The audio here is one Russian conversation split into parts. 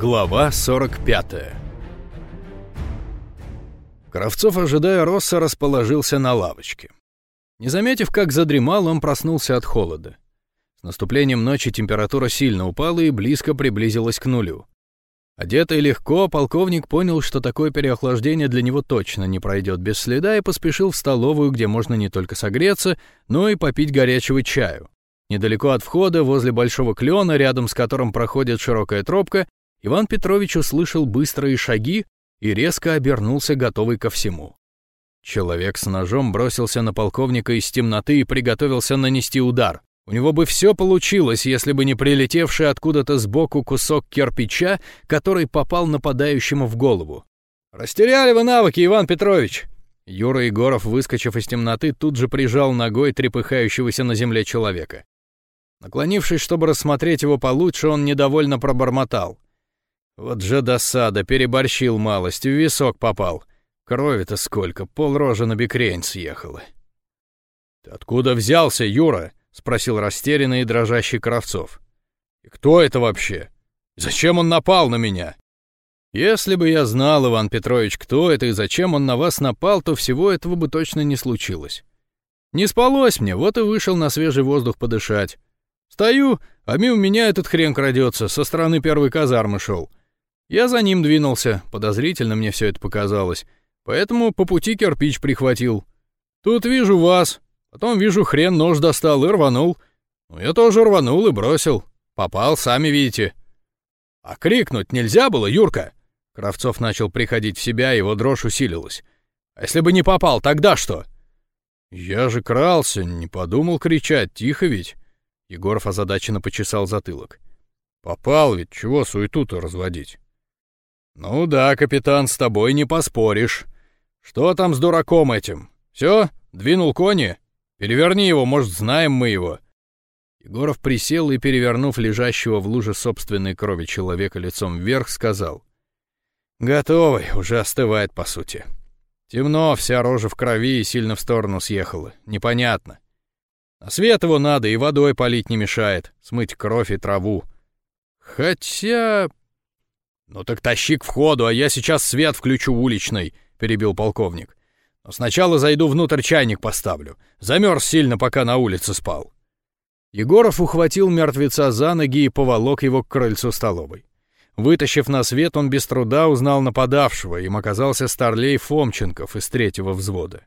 Глава 45 Кравцов, ожидая Росса, расположился на лавочке. Не заметив, как задремал, он проснулся от холода. С наступлением ночи температура сильно упала и близко приблизилась к нулю. Одетый легко, полковник понял, что такое переохлаждение для него точно не пройдет без следа и поспешил в столовую, где можно не только согреться, но и попить горячего чаю. Недалеко от входа, возле большого клена, рядом с которым проходит широкая тропка, Иван Петрович услышал быстрые шаги и резко обернулся, готовый ко всему. Человек с ножом бросился на полковника из темноты и приготовился нанести удар. У него бы все получилось, если бы не прилетевший откуда-то сбоку кусок кирпича, который попал нападающему в голову. «Растеряли вы навыки, Иван Петрович!» Юра Егоров, выскочив из темноты, тут же прижал ногой трепыхающегося на земле человека. Наклонившись, чтобы рассмотреть его получше, он недовольно пробормотал. Вот же досада, переборщил малость, в висок попал. Крови-то сколько, полрожа на бекрень съехала. «Ты откуда взялся, Юра?» — спросил растерянный и дрожащий Кравцов. «И кто это вообще? Зачем он напал на меня?» «Если бы я знал, Иван Петрович, кто это и зачем он на вас напал, то всего этого бы точно не случилось. Не спалось мне, вот и вышел на свежий воздух подышать. Стою, а мимо меня этот хрен крадется, со стороны первой казармы шел. Я за ним двинулся, подозрительно мне все это показалось, поэтому по пути кирпич прихватил. Тут вижу вас, потом вижу хрен нож достал и рванул. Ну, я тоже рванул и бросил. Попал, сами видите. А крикнуть нельзя было, Юрка? Кравцов начал приходить в себя, его дрожь усилилась. А если бы не попал, тогда что? Я же крался, не подумал кричать, тихо ведь. Егоров озадаченно почесал затылок. «Попал ведь, чего суету-то разводить?» «Ну да, капитан, с тобой не поспоришь. Что там с дураком этим? Все, двинул кони? Переверни его, может, знаем мы его». Егоров присел и, перевернув лежащего в луже собственной крови человека лицом вверх, сказал. «Готовый, уже остывает, по сути. Темно, вся рожа в крови и сильно в сторону съехала. Непонятно. А свет его надо и водой полить не мешает, смыть кровь и траву. Хотя... Ну так тащи к входу, а я сейчас свет включу уличный, перебил полковник. Но сначала зайду внутрь чайник поставлю. Замерз сильно, пока на улице спал. Егоров ухватил мертвеца за ноги и поволок его к крыльцу столовой. Вытащив на свет, он без труда узнал нападавшего, им оказался старлей Фомченков из третьего взвода.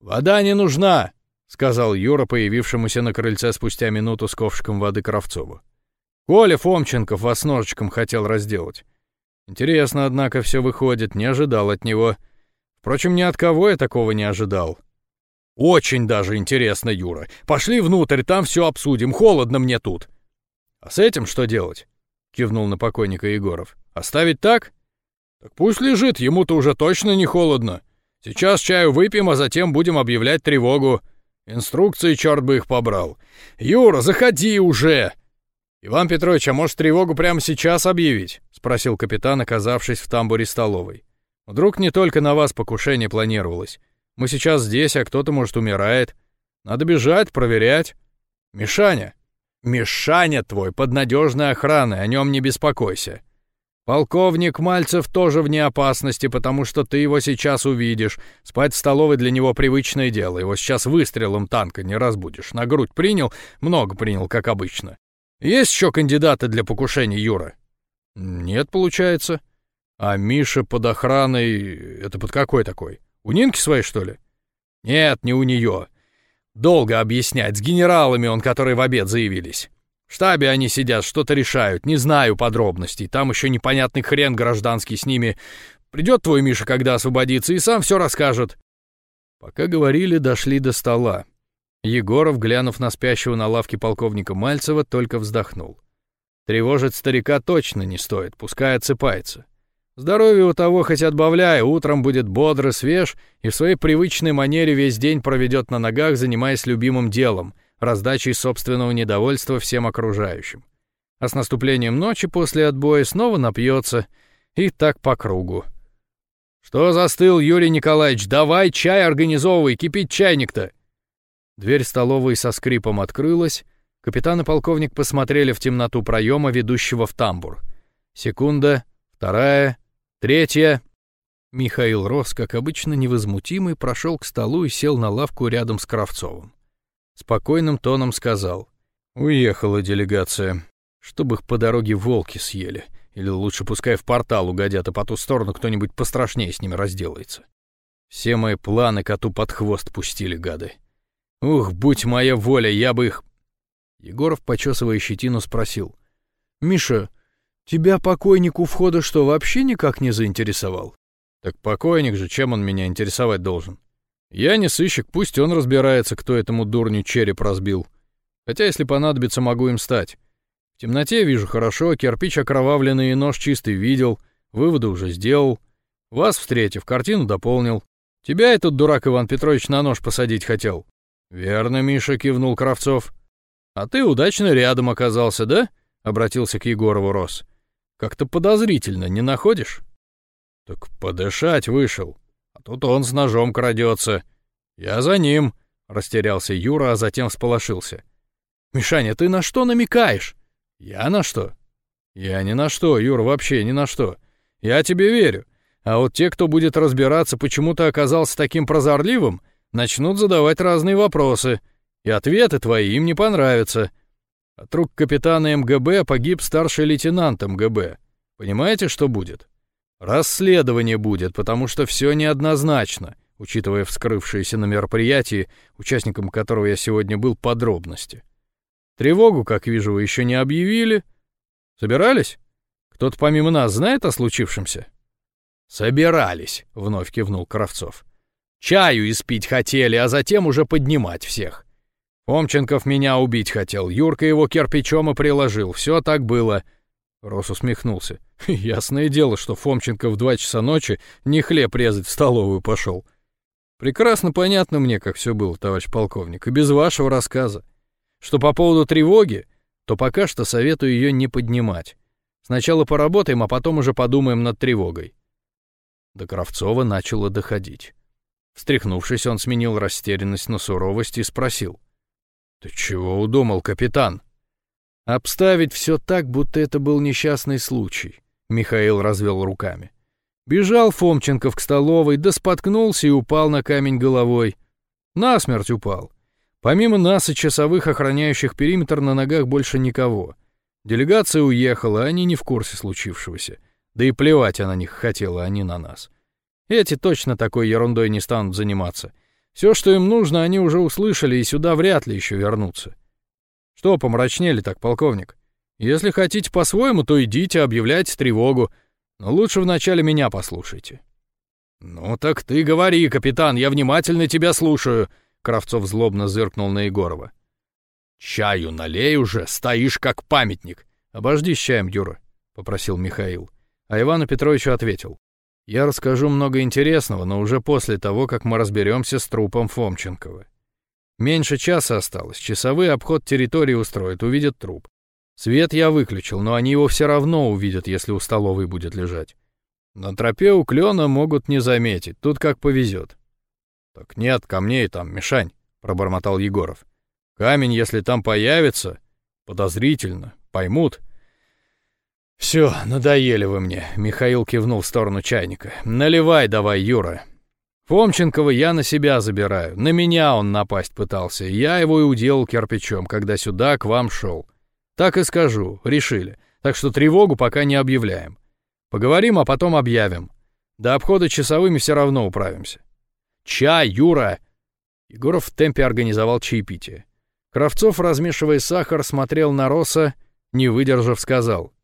«Вода не нужна!» — сказал Юра, появившемуся на крыльце спустя минуту с ковшиком воды Кравцову. «Коля Фомченков вас ножичком хотел разделать. Интересно, однако, все выходит, не ожидал от него. Впрочем, ни от кого я такого не ожидал». «Очень даже интересно, Юра. Пошли внутрь, там все обсудим, холодно мне тут». «А с этим что делать?» — кивнул на покойника Егоров. «Оставить так?» «Так пусть лежит, ему-то уже точно не холодно. Сейчас чаю выпьем, а затем будем объявлять тревогу. Инструкции, черт бы их побрал. Юра, заходи уже! Иван Петрович, а может тревогу прямо сейчас объявить? Спросил капитан, оказавшись в тамбуре столовой. Вдруг не только на вас покушение планировалось. Мы сейчас здесь, а кто-то, может, умирает. Надо бежать, проверять. Мишаня. Мишаня твой под надежной охраной, о нем не беспокойся. Полковник Мальцев тоже вне опасности, потому что ты его сейчас увидишь. Спать в столовой для него привычное дело. Его сейчас выстрелом танка не разбудишь. На грудь принял, много принял, как обычно. Есть еще кандидаты для покушения, Юра? Нет, получается. А Миша под охраной... Это под какой такой? У Нинки своей, что ли? Нет, не у нее. Долго объяснять. С генералами он, которые в обед заявились. В штабе они сидят, что-то решают, не знаю подробностей. Там еще непонятный хрен гражданский с ними. Придет твой Миша, когда освободится, и сам все расскажет. Пока говорили, дошли до стола. Егоров, глянув на спящего на лавке полковника Мальцева, только вздохнул. Тревожить старика точно не стоит, пускай отсыпается. Здоровье у того хоть отбавляй, утром будет бодро, свеж и в своей привычной манере весь день проведет на ногах, занимаясь любимым делом — раздачей собственного недовольства всем окружающим. А с наступлением ночи после отбоя снова напьется, и так по кругу. «Что застыл, Юрий Николаевич? Давай чай организовывай, кипить чайник-то!» Дверь столовой со скрипом открылась, капитан и полковник посмотрели в темноту проема, ведущего в тамбур. Секунда, вторая, третья. Михаил Рос, как обычно невозмутимый, прошел к столу и сел на лавку рядом с Кравцовым. Спокойным тоном сказал. «Уехала делегация. Чтобы их по дороге волки съели. Или лучше пускай в портал угодят, а по ту сторону кто-нибудь пострашнее с ними разделается. Все мои планы коту под хвост пустили, гады. Ух, будь моя воля, я бы их...» Егоров, почесывая щетину, спросил. «Миша, тебя покойник у входа что, вообще никак не заинтересовал?» «Так покойник же, чем он меня интересовать должен? Я не сыщик, пусть он разбирается, кто этому дурню череп разбил. Хотя, если понадобится, могу им стать. В темноте вижу хорошо, кирпич окровавленный и нож чистый видел, выводы уже сделал. Вас, встретив, картину дополнил. Тебя этот дурак Иван Петрович на нож посадить хотел». «Верно, Миша», — кивнул Кравцов. «А ты удачно рядом оказался, да?» — обратился к Егорову Рос. «Как-то подозрительно, не находишь?» «Так подышать вышел. А тут он с ножом крадется. Я за ним», — растерялся Юра, а затем всполошился. «Мишаня, ты на что намекаешь?» «Я на что?» «Я ни на что, Юра, вообще ни на что. Я тебе верю. А вот те, кто будет разбираться, почему ты оказался таким прозорливым, начнут задавать разные вопросы, и ответы твои им не понравятся. От рук капитана МГБ погиб старший лейтенант МГБ. Понимаете, что будет? Расследование будет, потому что все неоднозначно, учитывая вскрывшиеся на мероприятии, участником которого я сегодня был, подробности. Тревогу, как вижу, вы еще не объявили. Собирались? Кто-то помимо нас знает о случившемся? Собирались, вновь кивнул Кравцов. Чаю испить хотели, а затем уже поднимать всех. Фомченков меня убить хотел, Юрка его кирпичом и приложил. Все так было. Рос усмехнулся. Ясное дело, что Фомченко в два часа ночи не хлеб резать в столовую пошел. Прекрасно понятно мне, как все было, товарищ полковник, и без вашего рассказа. Что по поводу тревоги, то пока что советую ее не поднимать. Сначала поработаем, а потом уже подумаем над тревогой. До Кравцова начало доходить. Встряхнувшись, он сменил растерянность на суровость и спросил. «Ты чего удумал, капитан?» «Обставить все так, будто это был несчастный случай», — Михаил развел руками. Бежал Фомченков к столовой, да споткнулся и упал на камень головой. Насмерть упал. Помимо нас и часовых, охраняющих периметр, на ногах больше никого. Делегация уехала, они не в курсе случившегося. Да и плевать она на них хотела, а не на нас. Эти точно такой ерундой не станут заниматься. Все, что им нужно, они уже услышали, и сюда вряд ли еще вернутся. Что помрачнели так, полковник? Если хотите по-своему, то идите, объявляйте тревогу. Но лучше вначале меня послушайте. Ну так ты говори, капитан, я внимательно тебя слушаю. Кравцов злобно зыркнул на Егорова. Чаю налей уже, стоишь как памятник. Обожди с чаем, Юра, попросил Михаил. А Ивану Петровичу ответил. Я расскажу много интересного, но уже после того, как мы разберемся с трупом Фомченкова. Меньше часа осталось, часовые обход территории устроят, увидят труп. Свет я выключил, но они его все равно увидят, если у столовой будет лежать. На тропе у клена могут не заметить, тут как повезет. «Так нет камней там, Мишань», — пробормотал Егоров. «Камень, если там появится, подозрительно, поймут». «Все, надоели вы мне», — Михаил кивнул в сторону чайника. «Наливай давай, Юра». Фомченкова я на себя забираю. На меня он напасть пытался. Я его и уделал кирпичом, когда сюда к вам шел. Так и скажу, решили. Так что тревогу пока не объявляем. Поговорим, а потом объявим. До обхода часовыми все равно управимся. Чай, Юра!» Егоров в темпе организовал чаепитие. Кравцов, размешивая сахар, смотрел на Роса, не выдержав, сказал —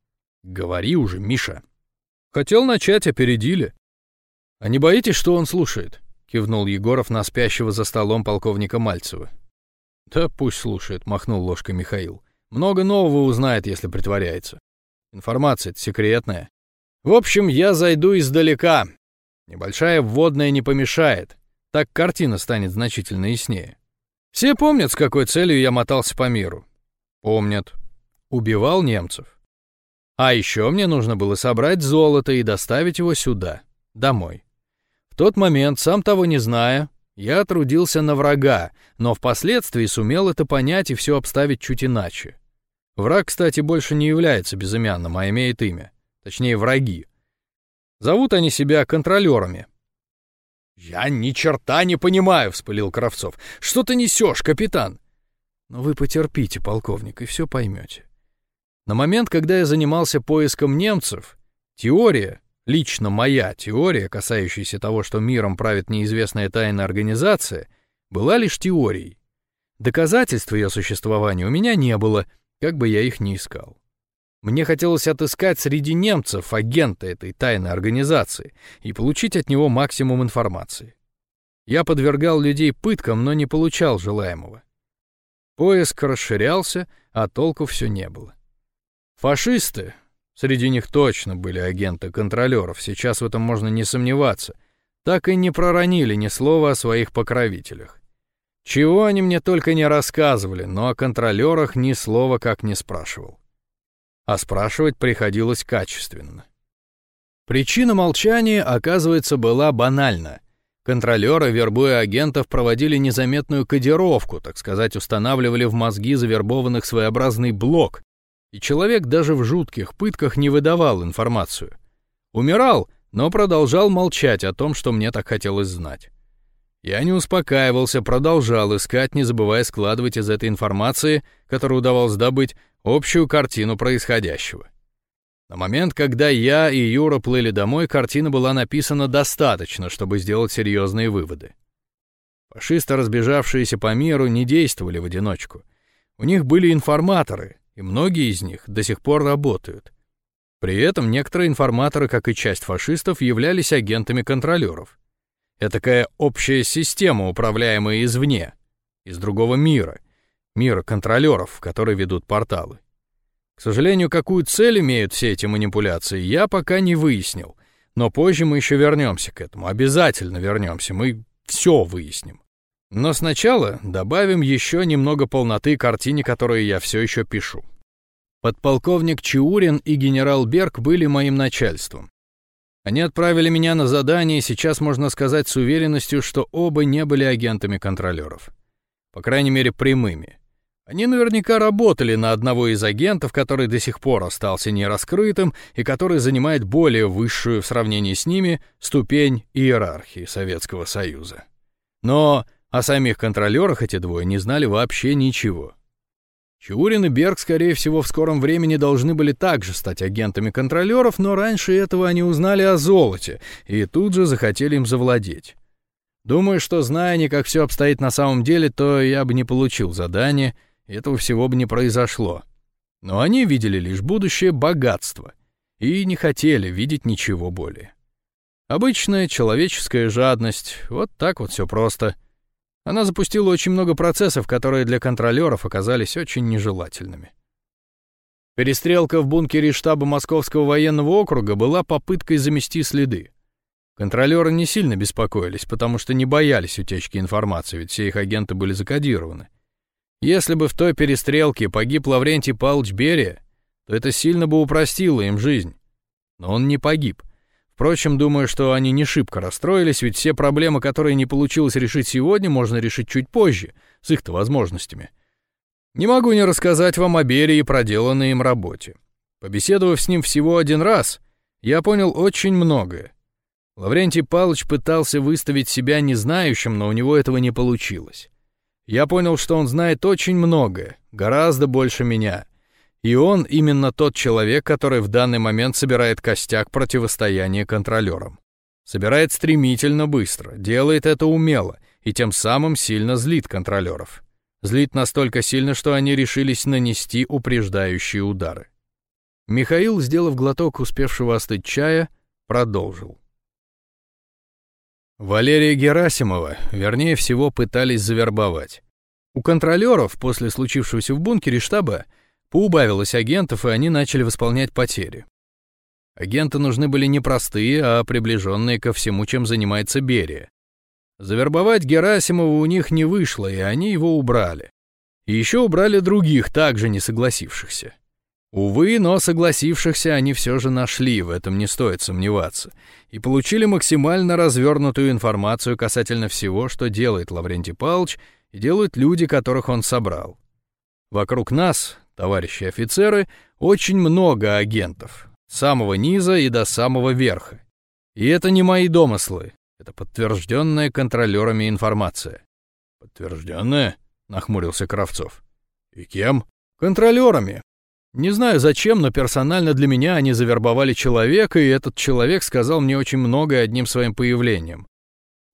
Говори уже, Миша. Хотел начать, опередили. А не боитесь, что он слушает? Кивнул Егоров на спящего за столом полковника Мальцева. Да пусть слушает, махнул ложкой Михаил. Много нового узнает, если притворяется. Информация секретная. В общем, я зайду издалека. Небольшая вводная не помешает. Так картина станет значительно яснее. Все помнят, с какой целью я мотался по миру. Помнят. Убивал немцев. А еще мне нужно было собрать золото и доставить его сюда, домой. В тот момент, сам того не зная, я трудился на врага, но впоследствии сумел это понять и все обставить чуть иначе. Враг, кстати, больше не является безымянным, а имеет имя. точнее враги. Зовут они себя контролерами. «Я ни черта не понимаю», — вспылил Кравцов. «Что ты несешь, капитан?» «Но вы потерпите, полковник, и все поймете. На момент, когда я занимался поиском немцев, теория, лично моя теория, касающаяся того, что миром правит неизвестная тайная организация, была лишь теорией. Доказательств ее существования у меня не было, как бы я их ни искал. Мне хотелось отыскать среди немцев агента этой тайной организации и получить от него максимум информации. Я подвергал людей пыткам, но не получал желаемого. Поиск расширялся, а толку все не было. Фашисты, среди них точно были агенты контролеров, сейчас в этом можно не сомневаться, так и не проронили ни слова о своих покровителях. Чего они мне только не рассказывали, но о контролерах ни слова как не спрашивал. А спрашивать приходилось качественно. Причина молчания, оказывается, была банальна. Контролеры, вербуя агентов, проводили незаметную кодировку, так сказать, устанавливали в мозги завербованных своеобразный блок, и человек даже в жутких пытках не выдавал информацию. Умирал, но продолжал молчать о том, что мне так хотелось знать. Я не успокаивался, продолжал искать, не забывая складывать из этой информации, которую удавалось добыть, общую картину происходящего. На момент, когда я и Юра плыли домой, картина была написана достаточно, чтобы сделать серьезные выводы. Фашисты, разбежавшиеся по миру, не действовали в одиночку. У них были информаторы, и многие из них до сих пор работают. При этом некоторые информаторы, как и часть фашистов, являлись агентами контролеров. Этакая общая система, управляемая извне, из другого мира, мира контролеров, которые ведут порталы. К сожалению, какую цель имеют все эти манипуляции, я пока не выяснил, но позже мы еще вернемся к этому, обязательно вернемся, мы все выясним. Но сначала добавим еще немного полноты картине, которую я все еще пишу. Подполковник Чиурин и генерал Берг были моим начальством. Они отправили меня на задание, и сейчас можно сказать с уверенностью, что оба не были агентами контролеров. По крайней мере, прямыми. Они наверняка работали на одного из агентов, который до сих пор остался нераскрытым и который занимает более высшую в сравнении с ними ступень иерархии Советского Союза. Но о самих контролерах эти двое не знали вообще ничего. Чурин и Берг, скорее всего, в скором времени должны были также стать агентами контролеров, но раньше этого они узнали о золоте и тут же захотели им завладеть. Думаю, что, зная не, как все обстоит на самом деле, то я бы не получил задание, этого всего бы не произошло. Но они видели лишь будущее богатство и не хотели видеть ничего более. Обычная человеческая жадность, вот так вот все просто — она запустила очень много процессов, которые для контролеров оказались очень нежелательными. Перестрелка в бункере штаба Московского военного округа была попыткой замести следы. Контролеры не сильно беспокоились, потому что не боялись утечки информации, ведь все их агенты были закодированы. Если бы в той перестрелке погиб Лаврентий Павлович Берия, то это сильно бы упростило им жизнь. Но он не погиб — Впрочем, думаю, что они не шибко расстроились, ведь все проблемы, которые не получилось решить сегодня, можно решить чуть позже, с их-то возможностями. Не могу не рассказать вам о Берии и проделанной им работе. Побеседовав с ним всего один раз, я понял очень многое. Лаврентий Павлович пытался выставить себя незнающим, но у него этого не получилось. Я понял, что он знает очень многое, гораздо больше меня — и он именно тот человек, который в данный момент собирает костяк противостояния контролерам. Собирает стремительно быстро, делает это умело и тем самым сильно злит контролеров. Злит настолько сильно, что они решились нанести упреждающие удары. Михаил, сделав глоток успевшего остыть чая, продолжил. Валерия Герасимова, вернее всего, пытались завербовать. У контролеров после случившегося в бункере штаба Поубавилось агентов, и они начали восполнять потери. Агенты нужны были не простые, а приближенные ко всему, чем занимается Берия. Завербовать Герасимова у них не вышло, и они его убрали. И еще убрали других, также не согласившихся. Увы, но согласившихся они все же нашли, в этом не стоит сомневаться, и получили максимально развернутую информацию касательно всего, что делает Лаврентий Павлович и делают люди, которых он собрал. Вокруг нас, товарищи офицеры, очень много агентов. С самого низа и до самого верха. И это не мои домыслы. Это подтвержденная контролерами информация. Подтвержденная? Нахмурился Кравцов. И кем? Контролерами. Не знаю зачем, но персонально для меня они завербовали человека, и этот человек сказал мне очень многое одним своим появлением.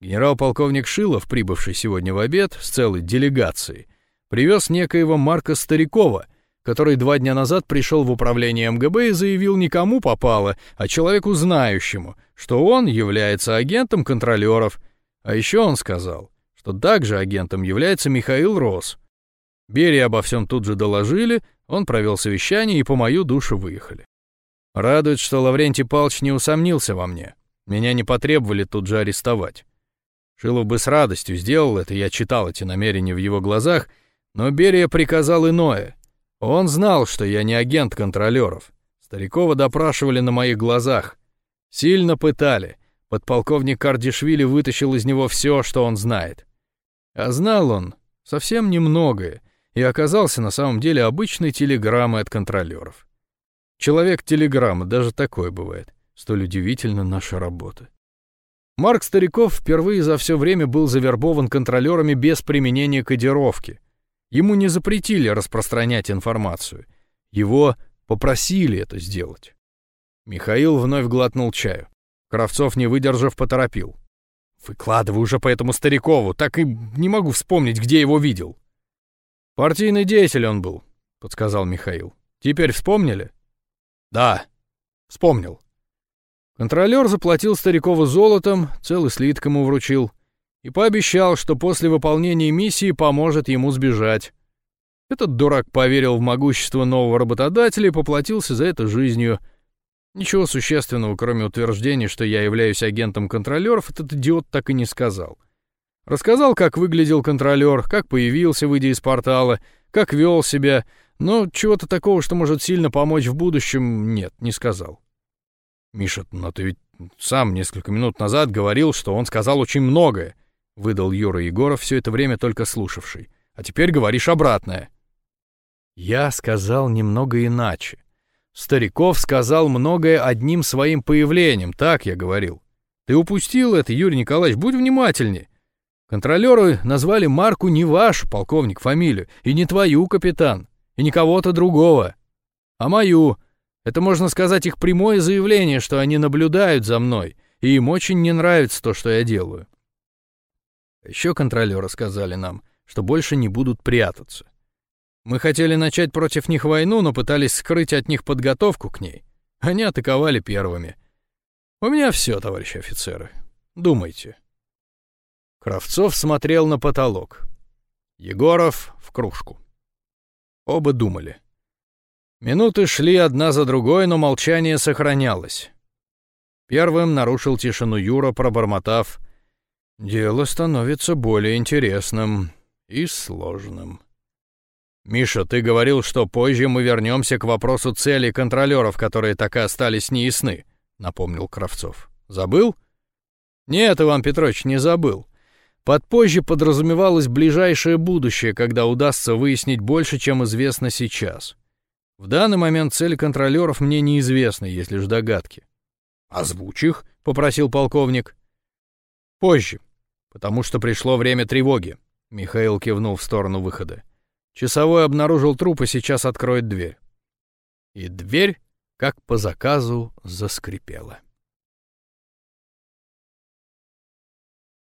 Генерал-полковник Шилов, прибывший сегодня в обед с целой делегацией, привез некоего Марка Старикова, который два дня назад пришел в управление МГБ и заявил никому попало, а человеку знающему, что он является агентом контролеров. А еще он сказал, что также агентом является Михаил Рос. Берия обо всем тут же доложили, он провел совещание и по мою душу выехали. Радует, что Лаврентий Павлович не усомнился во мне. Меня не потребовали тут же арестовать. Шилов бы с радостью сделал это, я читал эти намерения в его глазах, но Берия приказал иное. Он знал, что я не агент контролеров. Старикова допрашивали на моих глазах. Сильно пытали. Подполковник Кардишвили вытащил из него все, что он знает. А знал он совсем немногое и оказался на самом деле обычной телеграммой от контролеров. Человек-телеграмма, даже такое бывает. Столь удивительна наша работа. Марк Стариков впервые за все время был завербован контролерами без применения кодировки. Ему не запретили распространять информацию. Его попросили это сделать. Михаил вновь глотнул чаю. Кравцов, не выдержав, поторопил. «Выкладывай уже по этому Старикову, так и не могу вспомнить, где его видел». «Партийный деятель он был», — подсказал Михаил. «Теперь вспомнили?» «Да, вспомнил». Контролер заплатил Старикову золотом, целый слиток ему вручил — и пообещал, что после выполнения миссии поможет ему сбежать. Этот дурак поверил в могущество нового работодателя и поплатился за это жизнью. Ничего существенного, кроме утверждения, что я являюсь агентом контролеров, этот идиот так и не сказал. Рассказал, как выглядел контролер, как появился, выйдя из портала, как вел себя, но чего-то такого, что может сильно помочь в будущем, нет, не сказал. «Миша, но ты ведь сам несколько минут назад говорил, что он сказал очень многое. — выдал Юра Егоров, все это время только слушавший. «А теперь говоришь обратное». Я сказал немного иначе. Стариков сказал многое одним своим появлением, так я говорил. Ты упустил это, Юрий Николаевич, будь внимательнее. Контролеры назвали Марку не вашу, полковник, фамилию, и не твою, капитан, и не кого-то другого, а мою. Это, можно сказать, их прямое заявление, что они наблюдают за мной, и им очень не нравится то, что я делаю. Еще контролеры сказали нам, что больше не будут прятаться. Мы хотели начать против них войну, но пытались скрыть от них подготовку к ней. Они атаковали первыми. У меня все, товарищи офицеры. Думайте. Кравцов смотрел на потолок. Егоров в кружку. Оба думали. Минуты шли одна за другой, но молчание сохранялось. Первым нарушил тишину Юра, пробормотав — Дело становится более интересным и сложным. «Миша, ты говорил, что позже мы вернемся к вопросу цели контролеров, которые так и остались неясны», — напомнил Кравцов. «Забыл?» «Нет, Иван Петрович, не забыл. Под позже подразумевалось ближайшее будущее, когда удастся выяснить больше, чем известно сейчас. В данный момент цели контролеров мне неизвестны, есть лишь догадки». «Озвучь их», — попросил полковник. «Позже потому что пришло время тревоги. Михаил кивнул в сторону выхода. Часовой обнаружил труп и сейчас откроет дверь. И дверь, как по заказу, заскрипела.